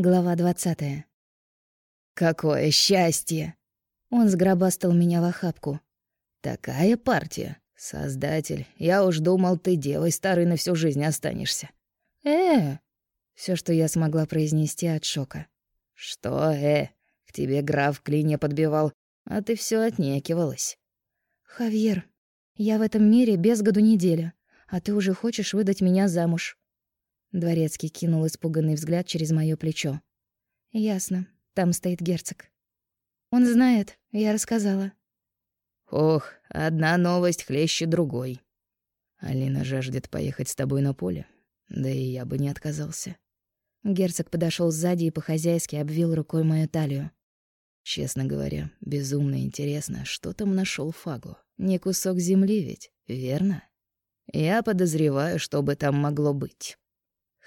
Глава двадцатая. «Какое счастье!» Он сгробастал меня в охапку. «Такая партия. Создатель, я уж думал, ты девой старой на всю жизнь останешься». «Э!» Все, что я смогла произнести от шока. «Что «э»? К тебе граф клинья подбивал, а ты все отнекивалась». «Хавьер, я в этом мире без году неделя, а ты уже хочешь выдать меня замуж». Дворецкий кинул испуганный взгляд через моё плечо. «Ясно. Там стоит герцог». «Он знает. Я рассказала». «Ох, одна новость хлеще другой. Алина жаждет поехать с тобой на поле. Да и я бы не отказался». Герцог подошёл сзади и по-хозяйски обвил рукой мою талию. Честно говоря, безумно интересно, что там нашёл Фагу. Не кусок земли ведь, верно? Я подозреваю, что бы там могло быть.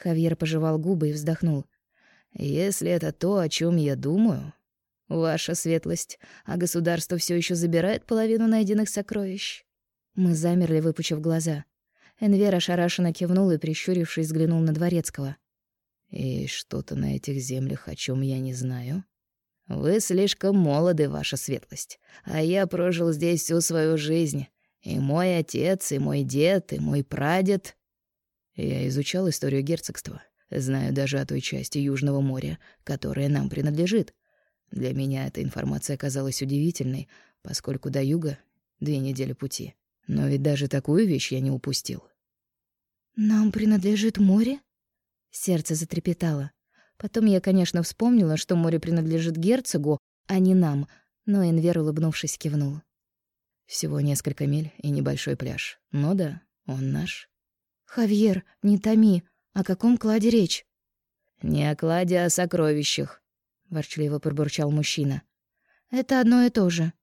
Хавьер пожевал губы и вздохнул. «Если это то, о чем я думаю, ваша светлость, а государство все еще забирает половину найденных сокровищ». Мы замерли, выпучив глаза. Энвер ошарашенно кивнул и, прищурившись, взглянул на Дворецкого. «И что-то на этих землях, о чем я не знаю?» «Вы слишком молоды, ваша светлость, а я прожил здесь всю свою жизнь. И мой отец, и мой дед, и мой прадед...» Я изучал историю герцогства, знаю даже о той части Южного моря, которая нам принадлежит. Для меня эта информация казалась удивительной, поскольку до юга две недели пути. Но ведь даже такую вещь я не упустил. «Нам принадлежит море?» Сердце затрепетало. Потом я, конечно, вспомнила, что море принадлежит герцогу, а не нам, но Энвер, улыбнувшись, кивнул. Всего несколько миль и небольшой пляж. Но да, он наш. «Хавьер, не томи. О каком кладе речь?» «Не о кладе, а о сокровищах», — ворчливо пробурчал мужчина. «Это одно и то же».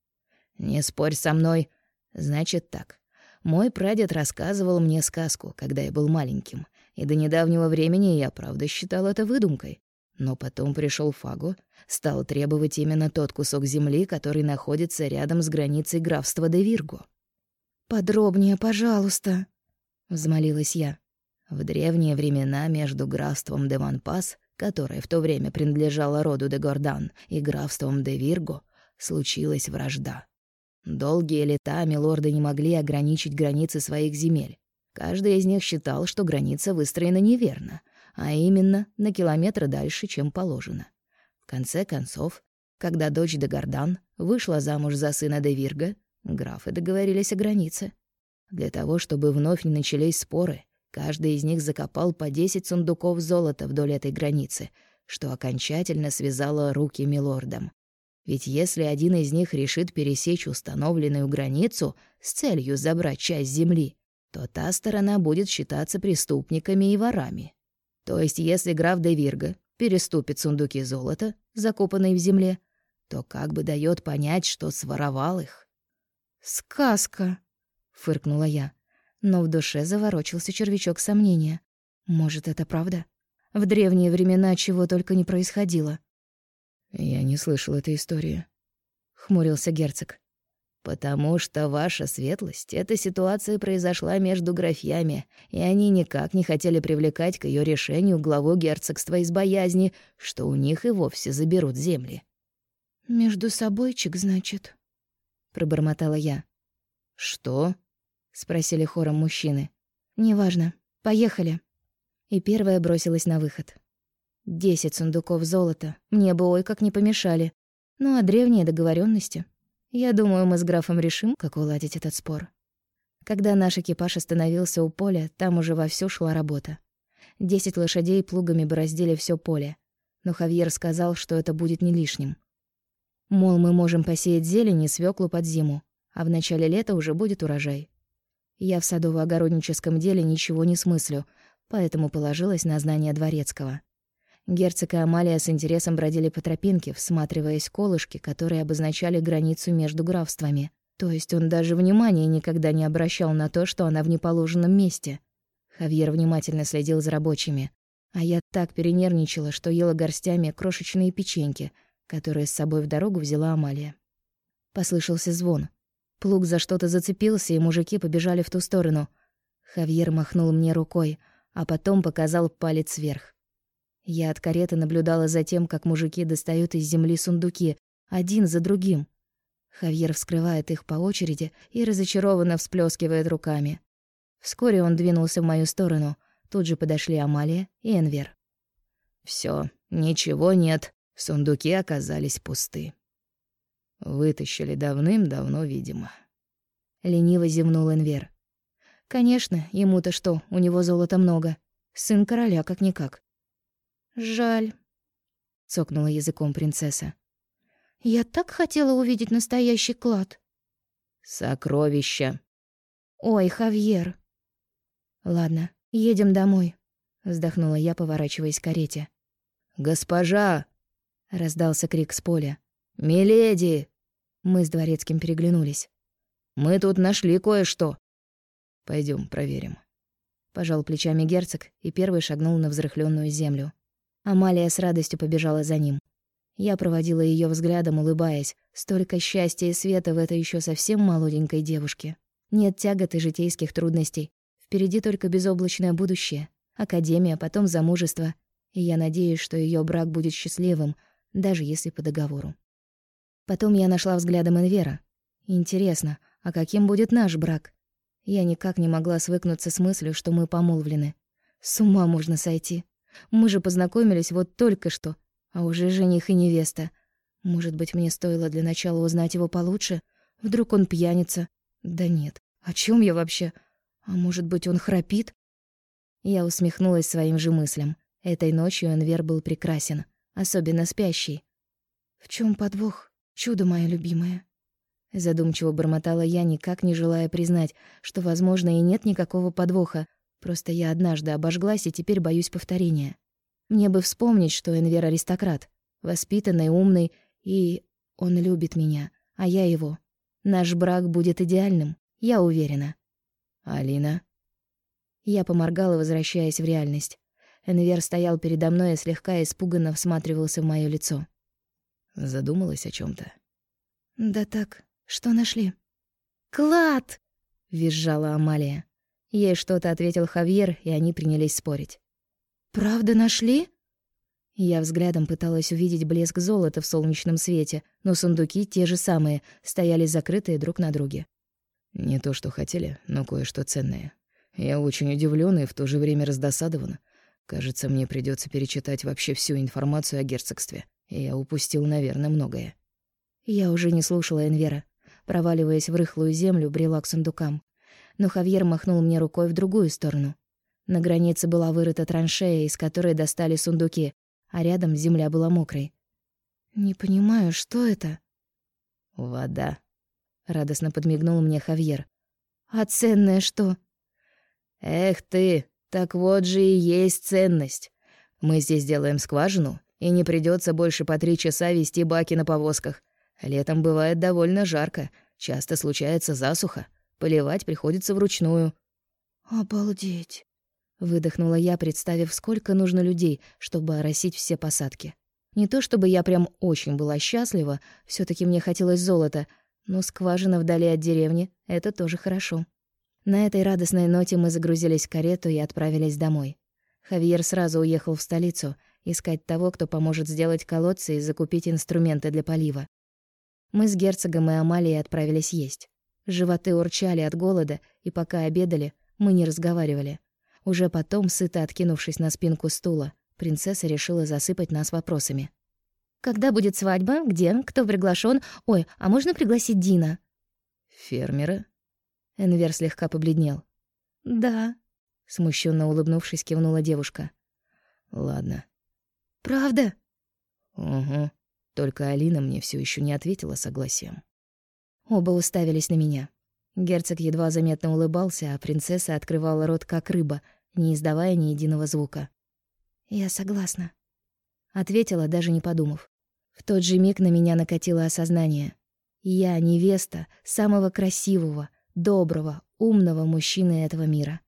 «Не спорь со мной. Значит так. Мой прадед рассказывал мне сказку, когда я был маленьким, и до недавнего времени я, правда, считал это выдумкой. Но потом пришел Фагу, стал требовать именно тот кусок земли, который находится рядом с границей графства де Вирго. «Подробнее, пожалуйста», взмолилась я. В древние времена между графством де Ванпас, которое в то время принадлежало роду де Гордан, и графством де Вирго, случилась вражда. Долгие лета милорды не могли ограничить границы своих земель. Каждый из них считал, что граница выстроена неверно, а именно на километр дальше, чем положено. В конце концов, когда дочь де Гордан вышла замуж за сына де Вирго, графы договорились о границе. Для того, чтобы вновь не начались споры, каждый из них закопал по 10 сундуков золота вдоль этой границы, что окончательно связало руки милордам. Ведь если один из них решит пересечь установленную границу с целью забрать часть земли, то та сторона будет считаться преступниками и ворами. То есть если граф де Вирго переступит сундуки золота, закопанные в земле, то как бы дает понять, что своровал их. «Сказка!» Фыркнула я, но в душе заворочился червячок сомнения. Может, это правда? В древние времена чего только не происходило. Я не слышал этой истории, хмурился герцог. Потому что ваша светлость, эта ситуация произошла между графьями, и они никак не хотели привлекать к ее решению главу герцогства из боязни, что у них и вовсе заберут земли. Между собойчик, значит, пробормотала я. Что? Спросили хором мужчины. Неважно. Поехали. И первая бросилась на выход. Десять сундуков золота. Мне бы ой как не помешали. Ну а древние договоренности. Я думаю, мы с графом решим, как уладить этот спор. Когда наш экипаж остановился у поля, там уже вовсю шла работа. Десять лошадей плугами бороздили все поле. Но Хавьер сказал, что это будет не лишним. Мол, мы можем посеять зелень и свеклу под зиму, а в начале лета уже будет урожай. Я в садово-огородническом деле ничего не смыслю, поэтому положилась на знание дворецкого. Герцог и Амалия с интересом бродили по тропинке, всматриваясь колышки, которые обозначали границу между графствами. То есть он даже внимания никогда не обращал на то, что она в неположенном месте. Хавьер внимательно следил за рабочими. А я так перенервничала, что ела горстями крошечные печеньки, которые с собой в дорогу взяла Амалия. Послышался звон. Плуг за что-то зацепился, и мужики побежали в ту сторону. Хавьер махнул мне рукой, а потом показал палец вверх. Я от кареты наблюдала за тем, как мужики достают из земли сундуки, один за другим. Хавьер вскрывает их по очереди и разочарованно всплескивает руками. Вскоре он двинулся в мою сторону. Тут же подошли Амалия и Энвер. Все, ничего нет. Сундуки оказались пусты. Вытащили давным-давно, видимо. Лениво зевнул Энвер. Конечно, ему-то что, у него золота много. Сын короля как-никак. «Жаль», — цокнула языком принцесса. «Я так хотела увидеть настоящий клад». «Сокровища». «Ой, Хавьер». «Ладно, едем домой», — вздохнула я, поворачиваясь к карете. «Госпожа!» — раздался крик с поля. «Миледи!» Мы с дворецким переглянулись. «Мы тут нашли кое-что». Пойдем, проверим». Пожал плечами герцог и первый шагнул на взрыхленную землю. Амалия с радостью побежала за ним. Я проводила ее взглядом, улыбаясь. Столько счастья и света в этой еще совсем молоденькой девушке. Нет тягот и житейских трудностей. Впереди только безоблачное будущее. Академия, потом замужество. И я надеюсь, что ее брак будет счастливым, даже если по договору. Потом я нашла взглядом Инвера. Интересно, а каким будет наш брак? Я никак не могла свыкнуться с мыслью, что мы помолвлены. С ума можно сойти. Мы же познакомились вот только что, а уже жених и невеста. Может быть, мне стоило для начала узнать его получше? Вдруг он пьяница? Да нет, о чем я вообще? А может быть, он храпит? Я усмехнулась своим же мыслям. Этой ночью Энвер был прекрасен, особенно спящий. В чем подвох, чудо мое любимое? Задумчиво бормотала я, никак не желая признать, что, возможно, и нет никакого подвоха, Просто я однажды обожглась и теперь боюсь повторения. Мне бы вспомнить, что Энвер аристократ, воспитанный, умный, и он любит меня, а я его. Наш брак будет идеальным, я уверена. Алина. Я поморгала, возвращаясь в реальность. Энвер стоял передо мной и слегка испуганно всматривался в моё лицо. Задумалась о чем то Да так, что нашли? Клад! визжала Амалия. Ей что-то ответил Хавьер, и они принялись спорить. «Правда нашли?» Я взглядом пыталась увидеть блеск золота в солнечном свете, но сундуки, те же самые, стояли закрытые друг на друге. «Не то, что хотели, но кое-что ценное. Я очень удивлён и в то же время раздосадован. Кажется, мне придётся перечитать вообще всю информацию о герцогстве, я упустил, наверное, многое». Я уже не слушала Энвера. Проваливаясь в рыхлую землю, брела к сундукам но Хавьер махнул мне рукой в другую сторону. На границе была вырыта траншея, из которой достали сундуки, а рядом земля была мокрой. «Не понимаю, что это?» «Вода», — радостно подмигнул мне Хавьер. «А ценное что?» «Эх ты, так вот же и есть ценность. Мы здесь делаем скважину, и не придется больше по три часа вести баки на повозках. Летом бывает довольно жарко, часто случается засуха. Поливать приходится вручную. «Обалдеть!» — выдохнула я, представив, сколько нужно людей, чтобы оросить все посадки. Не то чтобы я прям очень была счастлива, все таки мне хотелось золота, но скважина вдали от деревни — это тоже хорошо. На этой радостной ноте мы загрузились в карету и отправились домой. Хавьер сразу уехал в столицу искать того, кто поможет сделать колодцы и закупить инструменты для полива. Мы с герцогом и Амалией отправились есть. Животы урчали от голода, и пока обедали, мы не разговаривали. Уже потом, сыто откинувшись на спинку стула, принцесса решила засыпать нас вопросами. «Когда будет свадьба? Где? Кто приглашен? Ой, а можно пригласить Дина?» «Фермеры?» Энвер слегка побледнел. «Да», — смущенно улыбнувшись, кивнула девушка. «Ладно». «Правда?» «Угу. Только Алина мне все еще не ответила согласием». Оба уставились на меня. Герцог едва заметно улыбался, а принцесса открывала рот как рыба, не издавая ни единого звука. «Я согласна», — ответила, даже не подумав. В тот же миг на меня накатило осознание. Я невеста самого красивого, доброго, умного мужчины этого мира.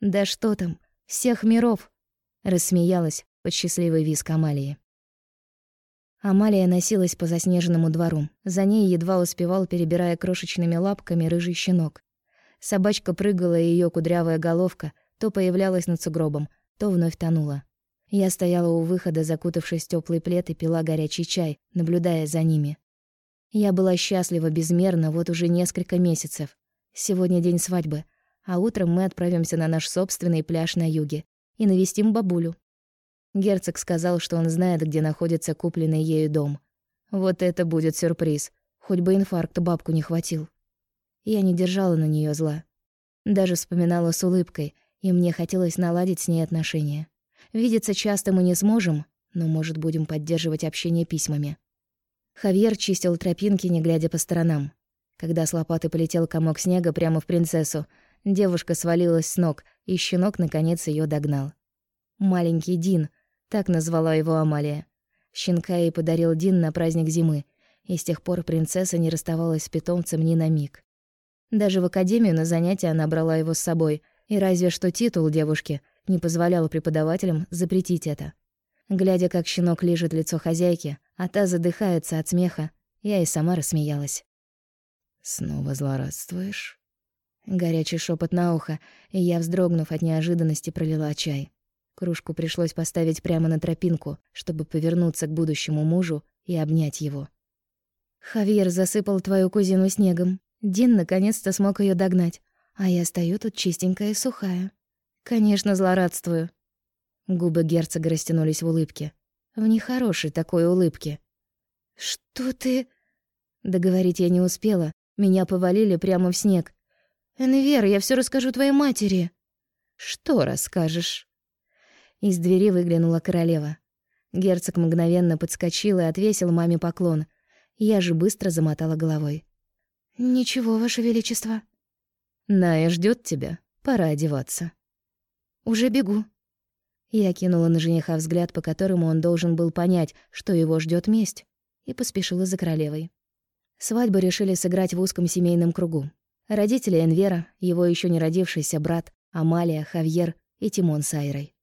Да что там, всех миров! Рассмеялась под счастливый визг Амалии. Амалия носилась по заснеженному двору. За ней едва успевал, перебирая крошечными лапками, рыжий щенок. Собачка прыгала, и её кудрявая головка то появлялась над сугробом, то вновь тонула. Я стояла у выхода, закутавшись в тёплый плед и пила горячий чай, наблюдая за ними. Я была счастлива безмерно вот уже несколько месяцев. Сегодня день свадьбы, а утром мы отправимся на наш собственный пляж на юге и навестим бабулю. Герцог сказал, что он знает, где находится купленный ею дом. Вот это будет сюрприз. Хоть бы инфаркт бабку не хватил. Я не держала на неё зла. Даже вспоминала с улыбкой, и мне хотелось наладить с ней отношения. Видеться часто мы не сможем, но, может, будем поддерживать общение письмами. Хавьер чистил тропинки, не глядя по сторонам. Когда с лопаты полетел комок снега прямо в принцессу, девушка свалилась с ног, и щенок наконец её догнал. Маленький Дин, так назвала его Амалия. Щенка ей подарил Дин на праздник зимы, и с тех пор принцесса не расставалась с питомцем ни на миг. Даже в академию на занятия она брала его с собой, и разве что титул девушки не позволял преподавателям запретить это. Глядя, как щенок лижет лицо хозяйки, а та задыхается от смеха, я и сама рассмеялась. «Снова злорадствуешь?» Горячий шепот на ухо, и я, вздрогнув от неожиданности, пролила чай. Кружку пришлось поставить прямо на тропинку, чтобы повернуться к будущему мужу и обнять его. «Хавьер засыпал твою кузину снегом. Дин наконец-то смог ее догнать, а я стою тут чистенькая и сухая. Конечно, злорадствую». Губы герцога растянулись в улыбке. В нехорошей такой улыбке. «Что ты...» Договорить я не успела. Меня повалили прямо в снег. «Энвер, я все расскажу твоей матери». «Что расскажешь?» Из двери выглянула королева. Герцог мгновенно подскочил и отвесил маме поклон. Я же быстро замотала головой. «Ничего, Ваше Величество». «Ная ждет тебя. Пора одеваться». «Уже бегу». Я кинула на жениха взгляд, по которому он должен был понять, что его ждет месть, и поспешила за королевой. Свадьбу решили сыграть в узком семейном кругу. Родители Энвера, его еще не родившийся брат, Амалия, Хавьер и Тимон с Айрой.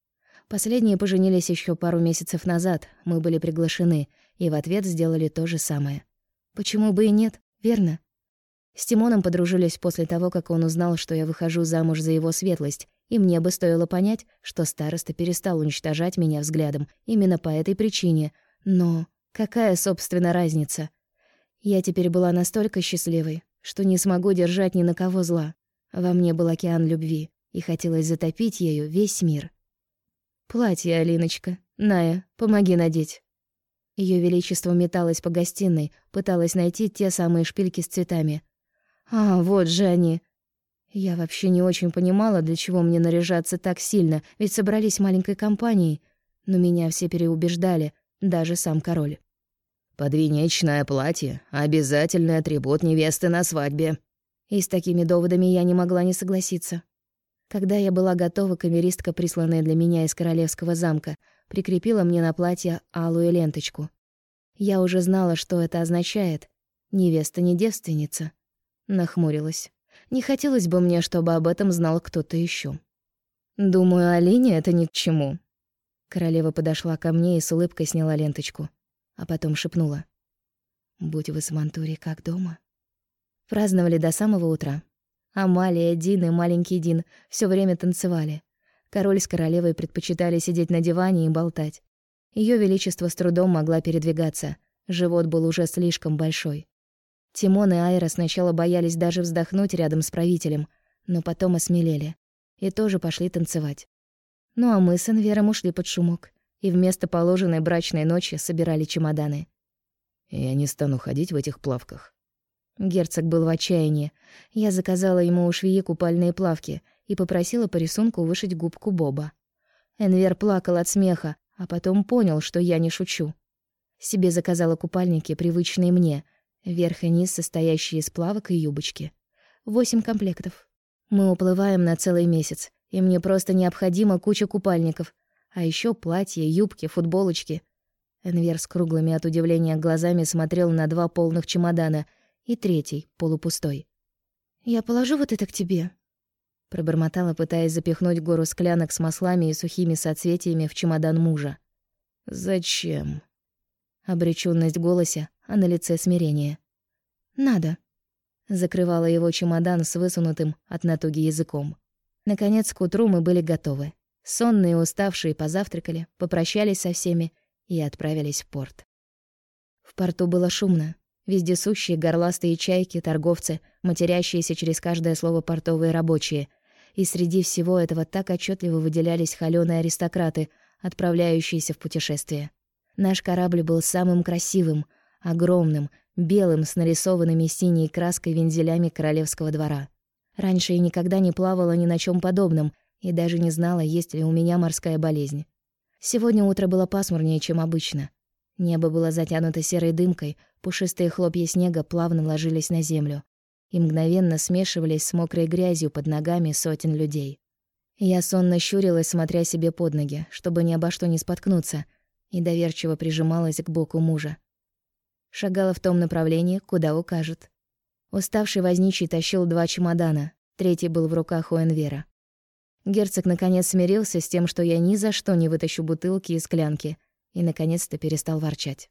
Последние поженились еще пару месяцев назад, мы были приглашены, и в ответ сделали то же самое. Почему бы и нет, верно? С Тимоном подружились после того, как он узнал, что я выхожу замуж за его светлость, и мне бы стоило понять, что староста перестал уничтожать меня взглядом именно по этой причине. Но какая, собственно, разница? Я теперь была настолько счастливой, что не смогу держать ни на кого зла. Во мне был океан любви, и хотелось затопить ею весь мир. «Платье, Алиночка. Ная, помоги надеть». Ее величество металось по гостиной, пыталась найти те самые шпильки с цветами. «А, вот же они!» Я вообще не очень понимала, для чего мне наряжаться так сильно, ведь собрались маленькой компанией. Но меня все переубеждали, даже сам король. «Подвенечное платье — обязательный атрибут невесты на свадьбе». И с такими доводами я не могла не согласиться. Когда я была готова, камеристка, присланная для меня из королевского замка, прикрепила мне на платье алую ленточку. Я уже знала, что это означает. Невеста не девственница. Нахмурилась. Не хотелось бы мне, чтобы об этом знал кто-то еще. Думаю, Алине это ни к чему. Королева подошла ко мне и с улыбкой сняла ленточку, а потом шепнула: "Будь вы с Мантури как дома". Праздновали до самого утра. Амалия, Дин и маленький Дин все время танцевали. Король с королевой предпочитали сидеть на диване и болтать. Ее величество с трудом могла передвигаться. Живот был уже слишком большой. Тимон и Айра сначала боялись даже вздохнуть рядом с правителем, но потом осмелели и тоже пошли танцевать. Ну а мы с Энвером ушли под шумок и вместо положенной брачной ночи собирали чемоданы. «Я не стану ходить в этих плавках», Герцог был в отчаянии. Я заказала ему у швеи купальные плавки и попросила по рисунку вышить губку Боба. Энвер плакал от смеха, а потом понял, что я не шучу. Себе заказала купальники, привычные мне, верх и низ, состоящие из плавок и юбочки. Восемь комплектов. Мы уплываем на целый месяц, и мне просто необходима куча купальников, а еще платья, юбки, футболочки. Энвер с круглыми от удивления глазами смотрел на два полных чемодана — и третий, полупустой. «Я положу вот это к тебе», — пробормотала, пытаясь запихнуть гору склянок с маслами и сухими соцветиями в чемодан мужа. «Зачем?» Обречённость в голосе, а на лице смирение. «Надо», — закрывала его чемодан с высунутым от натуги языком. Наконец, к утру мы были готовы. Сонные и уставшие позавтракали, попрощались со всеми и отправились в порт. В порту было шумно. Вездесущие горластые чайки, торговцы, матерящиеся через каждое слово портовые рабочие. И среди всего этого так отчетливо выделялись холёные аристократы, отправляющиеся в путешествие. Наш корабль был самым красивым, огромным, белым с нарисованными синей краской вензелями королевского двора. Раньше я никогда не плавала ни на чем подобном и даже не знала, есть ли у меня морская болезнь. Сегодня утро было пасмурнее, чем обычно. Небо было затянуто серой дымкой, пушистые хлопья снега плавно ложились на землю и мгновенно смешивались с мокрой грязью под ногами сотен людей. Я сонно щурилась, смотря себе под ноги, чтобы ни обо что не споткнуться, и доверчиво прижималась к боку мужа. Шагала в том направлении, куда укажет. Уставший возничий тащил два чемодана, третий был в руках у Энвера. Герцог наконец смирился с тем, что я ни за что не вытащу бутылки и склянки, и наконец-то перестал ворчать.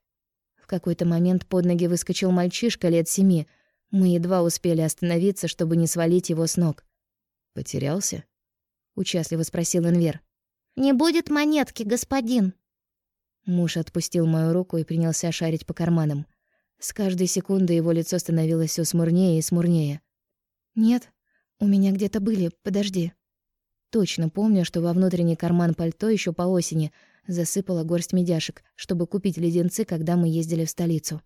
В какой-то момент под ноги выскочил мальчишка лет семи. Мы едва успели остановиться, чтобы не свалить его с ног. «Потерялся?» — участливо спросил Энвер. «Не будет монетки, господин!» Муж отпустил мою руку и принялся шарить по карманам. С каждой секундой его лицо становилось все смурнее и смурнее. «Нет, у меня где-то были, подожди». Точно помню, что во внутренний карман пальто еще по осени засыпала горсть медяшек, чтобы купить леденцы, когда мы ездили в столицу.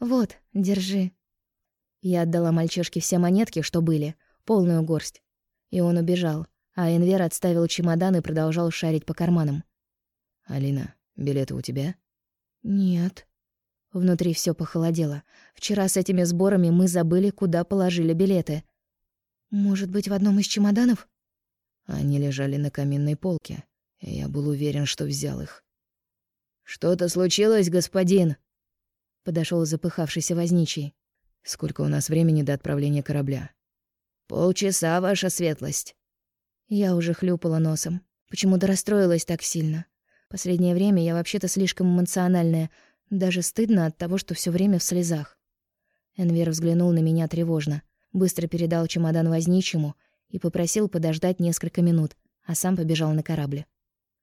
«Вот, держи». Я отдала мальчишке все монетки, что были, полную горсть. И он убежал, а Энвер отставил чемодан и продолжал шарить по карманам. «Алина, билеты у тебя?» «Нет». Внутри все похолодело. Вчера с этими сборами мы забыли, куда положили билеты. «Может быть, в одном из чемоданов?» Они лежали на каминной полке, я был уверен, что взял их. «Что-то случилось, господин?» Подошел запыхавшийся возничий. «Сколько у нас времени до отправления корабля?» «Полчаса, ваша светлость». Я уже хлюпала носом. Почему-то расстроилась так сильно. Последнее время я вообще-то слишком эмоциональная. Даже стыдно от того, что все время в слезах. Энвер взглянул на меня тревожно. Быстро передал чемодан возничему — и попросил подождать несколько минут, а сам побежал на корабль.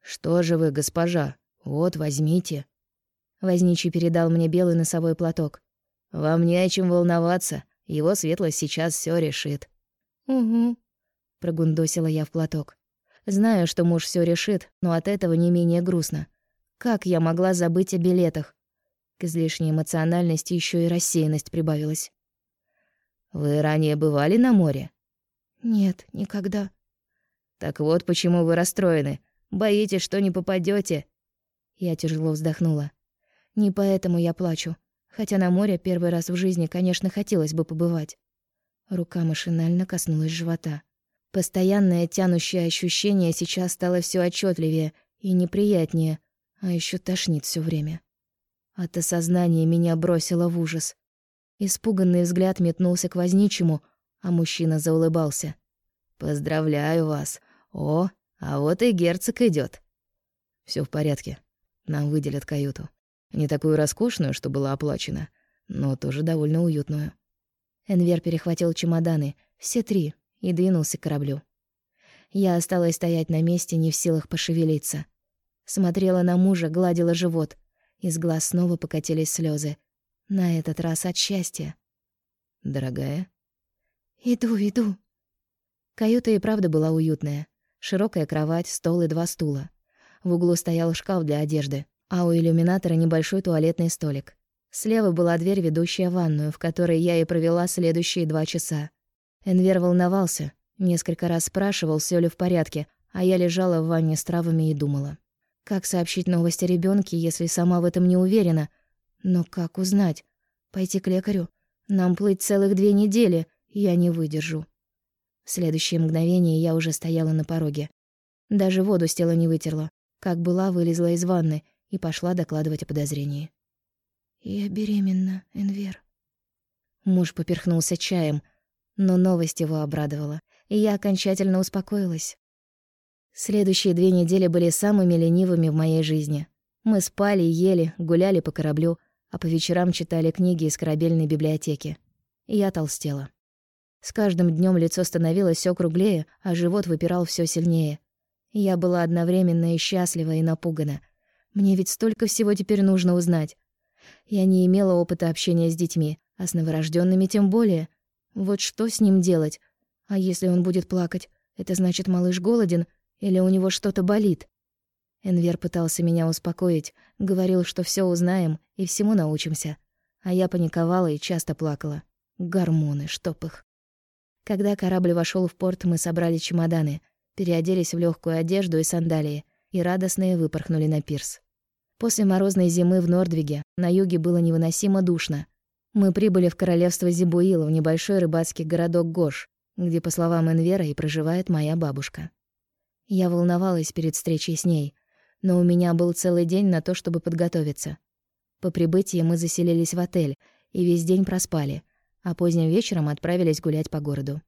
«Что же вы, госпожа? Вот, возьмите». Возничий передал мне белый носовой платок. «Вам не о чем волноваться. Его светлость сейчас все решит». «Угу», — прогундосила я в платок. Знаю, что муж все решит, но от этого не менее грустно. Как я могла забыть о билетах? К излишней эмоциональности еще и рассеянность прибавилась. «Вы ранее бывали на море?» Нет, никогда. Так вот почему вы расстроены. Боитесь, что не попадете. Я тяжело вздохнула. Не поэтому я плачу. Хотя на море первый раз в жизни, конечно, хотелось бы побывать. Рука машинально коснулась живота. Постоянное тянущее ощущение сейчас стало все отчетливее и неприятнее, а еще тошнит все время. От осознания меня бросило в ужас. Испуганный взгляд метнулся к возничему — а мужчина заулыбался. «Поздравляю вас. О, а вот и герцог идет. Все в порядке. Нам выделят каюту. Не такую роскошную, что была оплачена, но тоже довольно уютную». Энвер перехватил чемоданы, все три, и двинулся к кораблю. Я осталась стоять на месте, не в силах пошевелиться. Смотрела на мужа, гладила живот. Из глаз снова покатились слезы. На этот раз от счастья. «Дорогая?» «Иду, иду». Каюта и правда была уютная. Широкая кровать, стол и два стула. В углу стоял шкаф для одежды, а у иллюминатора небольшой туалетный столик. Слева была дверь, ведущая в ванную, в которой я и провела следующие два часа. Энвер волновался, несколько раз спрашивал, все ли в порядке, а я лежала в ванне с травами и думала. Как сообщить новость о ребенке, если сама в этом не уверена? Но как узнать? Пойти к лекарю? Нам плыть целых две недели, я не выдержу. В следующее мгновение я уже стояла на пороге. Даже воду с тела не вытерла. Как была, вылезла из ванны и пошла докладывать о подозрении. «Я беременна, Энвер». Муж поперхнулся чаем, но новость его обрадовала, и я окончательно успокоилась. Следующие две недели были самыми ленивыми в моей жизни. Мы спали, ели, гуляли по кораблю, а по вечерам читали книги из корабельной библиотеки. Я толстела. С каждым днем лицо становилось все круглее, а живот выпирал все сильнее. Я была одновременно и счастлива, и напугана. Мне ведь столько всего теперь нужно узнать. Я не имела опыта общения с детьми, а с новорожденными тем более. Вот что с ним делать? А если он будет плакать, это значит, малыш голоден или у него что-то болит? Энвер пытался меня успокоить, говорил, что все узнаем и всему научимся. А я паниковала и часто плакала. Гормоны, чтоб их. Когда корабль вошел в порт, мы собрали чемоданы, переоделись в легкую одежду и сандалии и радостные выпорхнули на пирс. После морозной зимы в Нордвиге на юге было невыносимо душно. Мы прибыли в королевство Зибуила, в небольшой рыбацкий городок Гош, где, по словам Энвера, и проживает моя бабушка. Я волновалась перед встречей с ней — но у меня был целый день на то, чтобы подготовиться. По прибытии мы заселились в отель и весь день проспали, а поздним вечером отправились гулять по городу.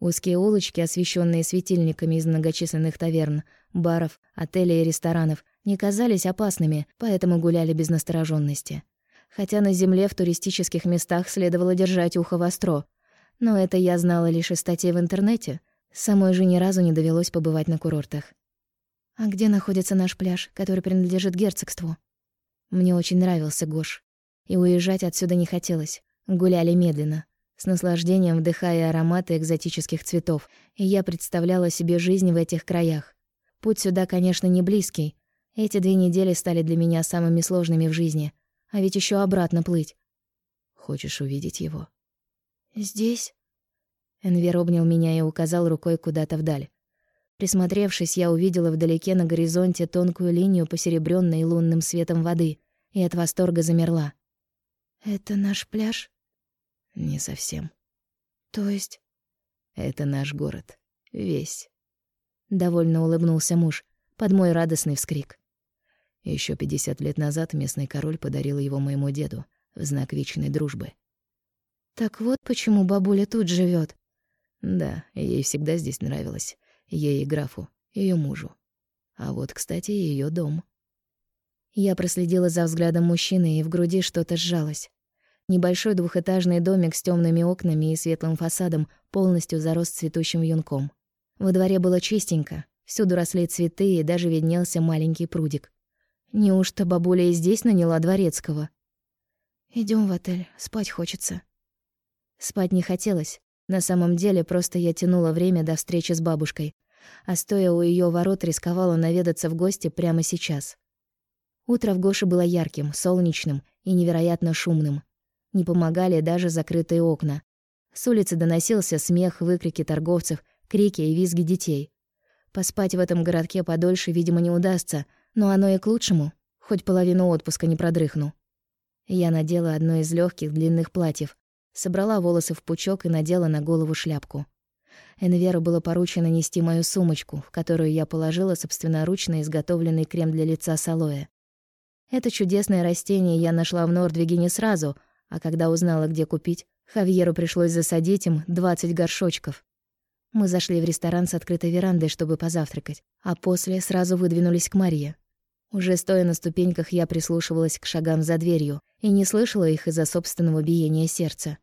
Узкие улочки, освещенные светильниками из многочисленных таверн, баров, отелей и ресторанов, не казались опасными, поэтому гуляли без настороженности. Хотя на земле в туристических местах следовало держать ухо востро. Но это я знала лишь из статей в интернете. Самой же ни разу не довелось побывать на курортах. А где находится наш пляж, который принадлежит герцогству? Мне очень нравился Гош. И уезжать отсюда не хотелось. Гуляли медленно, с наслаждением вдыхая ароматы экзотических цветов, и я представляла себе жизнь в этих краях. Путь сюда, конечно, не близкий. Эти две недели стали для меня самыми сложными в жизни. А ведь еще обратно плыть. Хочешь увидеть его? Здесь? Энвер обнял меня и указал рукой куда-то вдаль. Присмотревшись, я увидела вдалеке на горизонте тонкую линию посеребрённой лунным светом воды и от восторга замерла. «Это наш пляж?» «Не совсем». «То есть?» «Это наш город. Весь». Довольно улыбнулся муж под мой радостный вскрик. Еще пятьдесят лет назад местный король подарил его моему деду в знак вечной дружбы. «Так вот почему бабуля тут живет. «Да, ей всегда здесь нравилось ей и графу, ее мужу. А вот, кстати, ее дом. Я проследила за взглядом мужчины, и в груди что-то сжалось. Небольшой двухэтажный домик с темными окнами и светлым фасадом полностью зарос цветущим юнком. Во дворе было чистенько, всюду росли цветы и даже виднелся маленький прудик. Неужто бабуля и здесь наняла дворецкого? Идем в отель, спать хочется. Спать не хотелось, на самом деле, просто я тянула время до встречи с бабушкой, а стоя у ее ворот, рисковала наведаться в гости прямо сейчас. Утро в Гоше было ярким, солнечным и невероятно шумным. Не помогали даже закрытые окна. С улицы доносился смех, выкрики торговцев, крики и визги детей. Поспать в этом городке подольше, видимо, не удастся, но оно и к лучшему, хоть половину отпуска не продрыхну. Я надела одно из легких длинных платьев, собрала волосы в пучок и надела на голову шляпку. Энверу было поручено нести мою сумочку, в которую я положила собственноручно изготовленный крем для лица с алоэ. Это чудесное растение я нашла в Нордвиге не сразу, а когда узнала, где купить, Хавьеру пришлось засадить им 20 горшочков. Мы зашли в ресторан с открытой верандой, чтобы позавтракать, а после сразу выдвинулись к Марье. Уже стоя на ступеньках, я прислушивалась к шагам за дверью и не слышала их из-за собственного биения сердца.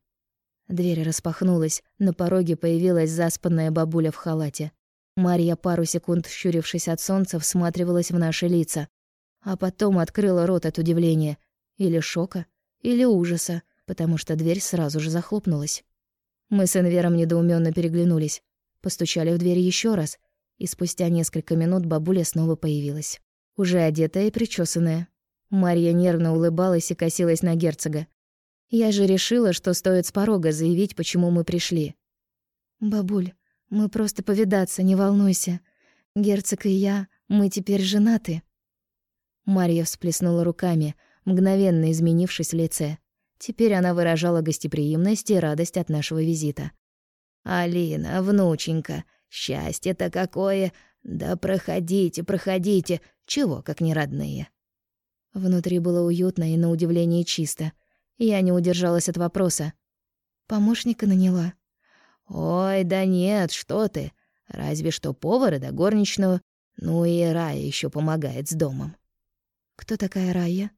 Дверь распахнулась, на пороге появилась заспанная бабуля в халате. Марья, пару секунд щурившись от солнца, всматривалась в наши лица, а потом открыла рот от удивления, или шока, или ужаса, потому что дверь сразу же захлопнулась. Мы с Энвером недоуменно переглянулись, постучали в дверь еще раз, и спустя несколько минут бабуля снова появилась, уже одетая и причесанная. Марья нервно улыбалась и косилась на герцога. Я же решила, что стоит с порога заявить, почему мы пришли. «Бабуль, мы просто повидаться, не волнуйся. Герцог и я, мы теперь женаты». Марья всплеснула руками, мгновенно изменившись в лице. Теперь она выражала гостеприимность и радость от нашего визита. «Алина, внученька, счастье-то какое! Да проходите, проходите, чего как не родные!» Внутри было уютно и на удивление чисто — я не удержалась от вопроса. Помощника наняла. «Ой, да нет, что ты. Разве что повара да горничную. Ну и Рая еще помогает с домом». «Кто такая Рая?»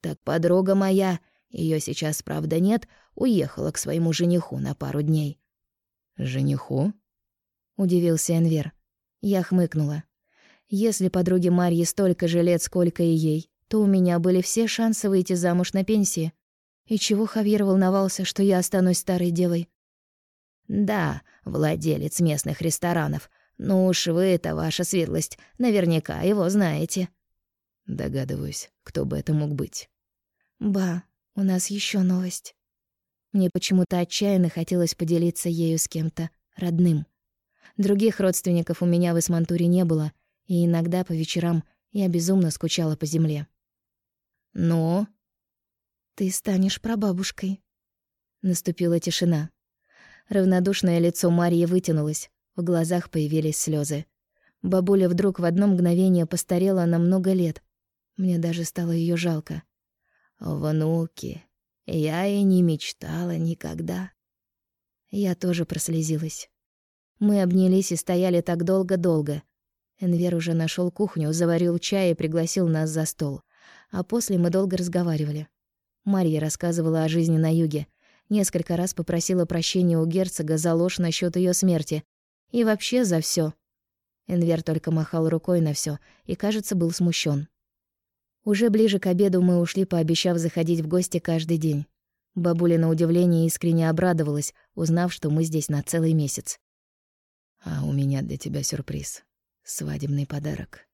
«Так подруга моя. Ее сейчас, правда, нет. Уехала к своему жениху на пару дней». «Жениху?» — удивился Энвер. Я хмыкнула. Если подруге Марье столько же лет, сколько и ей, то у меня были все шансы выйти замуж на пенсии. И чего Хавьер волновался, что я останусь старой девой? Да, владелец местных ресторанов. Ну уж вы-то, ваша светлость, наверняка его знаете. Догадываюсь, кто бы это мог быть. Ба, у нас еще новость. Мне почему-то отчаянно хотелось поделиться ею с кем-то родным. Других родственников у меня в Исмантуре не было, и иногда по вечерам я безумно скучала по земле. «Ну?» «Ты станешь прабабушкой». Наступила тишина. Равнодушное лицо Марьи вытянулось, в глазах появились слезы. Бабуля вдруг в одно мгновение постарела на много лет. Мне даже стало ее жалко. «Внуки, я и не мечтала никогда». Я тоже прослезилась. Мы обнялись и стояли так долго-долго. Энвер уже нашел кухню, заварил чай и пригласил нас за стол. А после мы долго разговаривали. Марья рассказывала о жизни на юге. Несколько раз попросила прощения у герцога за ложь насчет ее смерти. И вообще за все. Энвер только махал рукой на все и, кажется, был смущен. Уже ближе к обеду мы ушли, пообещав заходить в гости каждый день. Бабуля на удивление искренне обрадовалась, узнав, что мы здесь на целый месяц. «А у меня для тебя сюрприз. Свадебный подарок».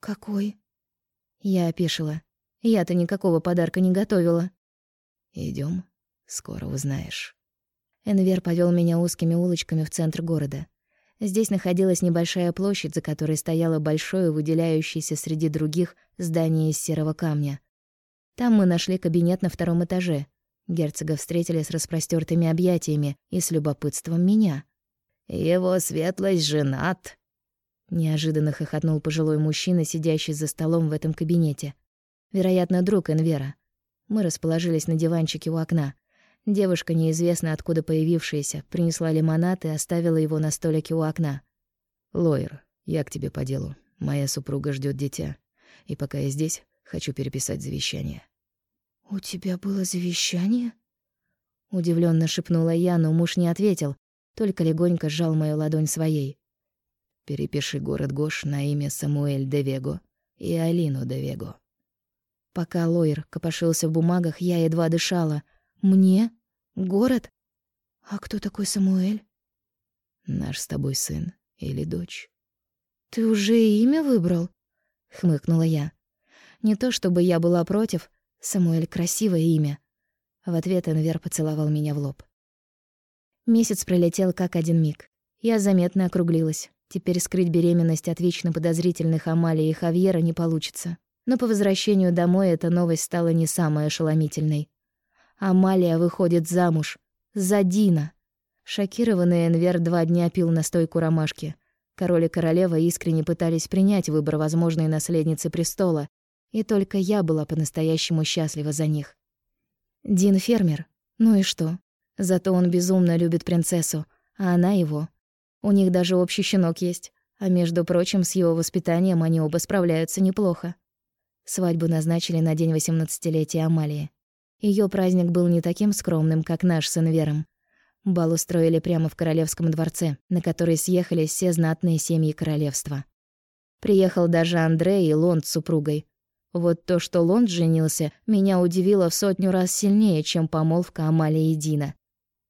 «Какой?» Я опешила. Я-то никакого подарка не готовила. Идем, скоро узнаешь. Энвер повел меня узкими улочками в центр города. Здесь находилась небольшая площадь, за которой стояло большое, выделяющееся среди других, здание из серого камня. Там мы нашли кабинет на втором этаже. Герцога встретили с распростертыми объятиями и с любопытством меня. «Его светлость женат», Неожиданно хохотнул пожилой мужчина, сидящий за столом в этом кабинете. Вероятно, друг Энвера. Мы расположились на диванчике у окна. Девушка, неизвестно откуда появившаяся, принесла лимонад и оставила его на столике у окна. «Лоер, я к тебе по делу. Моя супруга ждет дитя. И пока я здесь, хочу переписать завещание». «У тебя было завещание?» Удивленно шепнула я, но муж не ответил, только легонько сжал мою ладонь своей. Перепиши город Гош на имя Самуэль де Вего и Алину де Вего. Пока Лойер копошился в бумагах, я едва дышала. Мне? Город? А кто такой Самуэль? Наш с тобой сын или дочь. Ты уже имя выбрал? Хмыкнула я. Не то чтобы я была против. Самуэль — красивое имя. В ответ Энвер поцеловал меня в лоб. Месяц пролетел как один миг. Я заметно округлилась. Теперь скрыть беременность от вечно подозрительных Амалии и Хавьера не получится. Но по возвращению домой эта новость стала не самой ошеломительной. Амалия выходит замуж. За Дина. Шокированный Энвер два дня пил настойку ромашки. Король и королева искренне пытались принять выбор возможной наследницы престола, и только я была по-настоящему счастлива за них. Дин фермер. Ну и что? Зато он безумно любит принцессу, а она его. У них даже общий щенок есть. А между прочим, с его воспитанием они оба справляются неплохо. Свадьбу назначили на день восемнадцатилетия Амалии. Ее праздник был не таким скромным, как наш с Инвером. Бал устроили прямо в королевском дворце, на который съехались все знатные семьи королевства. Приехал даже Андрей и Лонд с супругой. Вот то, что Лонд женился, меня удивило в сотню раз сильнее, чем помолвка Амалии и Дина.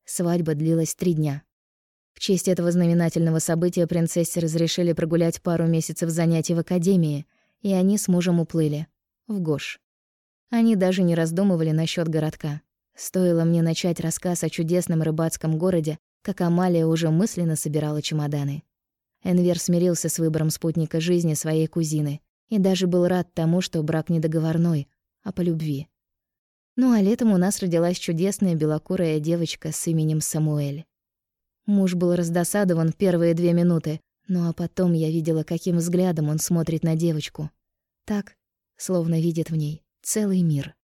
Свадьба длилась три дня. В честь этого знаменательного события принцессе разрешили прогулять пару месяцев занятий в академии, и они с мужем уплыли. В Гош. Они даже не раздумывали насчет городка. Стоило мне начать рассказ о чудесном рыбацком городе, как Амалия уже мысленно собирала чемоданы. Энвер смирился с выбором спутника жизни своей кузины и даже был рад тому, что брак не договорной, а по любви. Ну а летом у нас родилась чудесная белокурая девочка с именем Самуэль. Муж был раздосадован первые две минуты, ну а потом я видела, каким взглядом он смотрит на девочку. Так, словно видит в ней целый мир.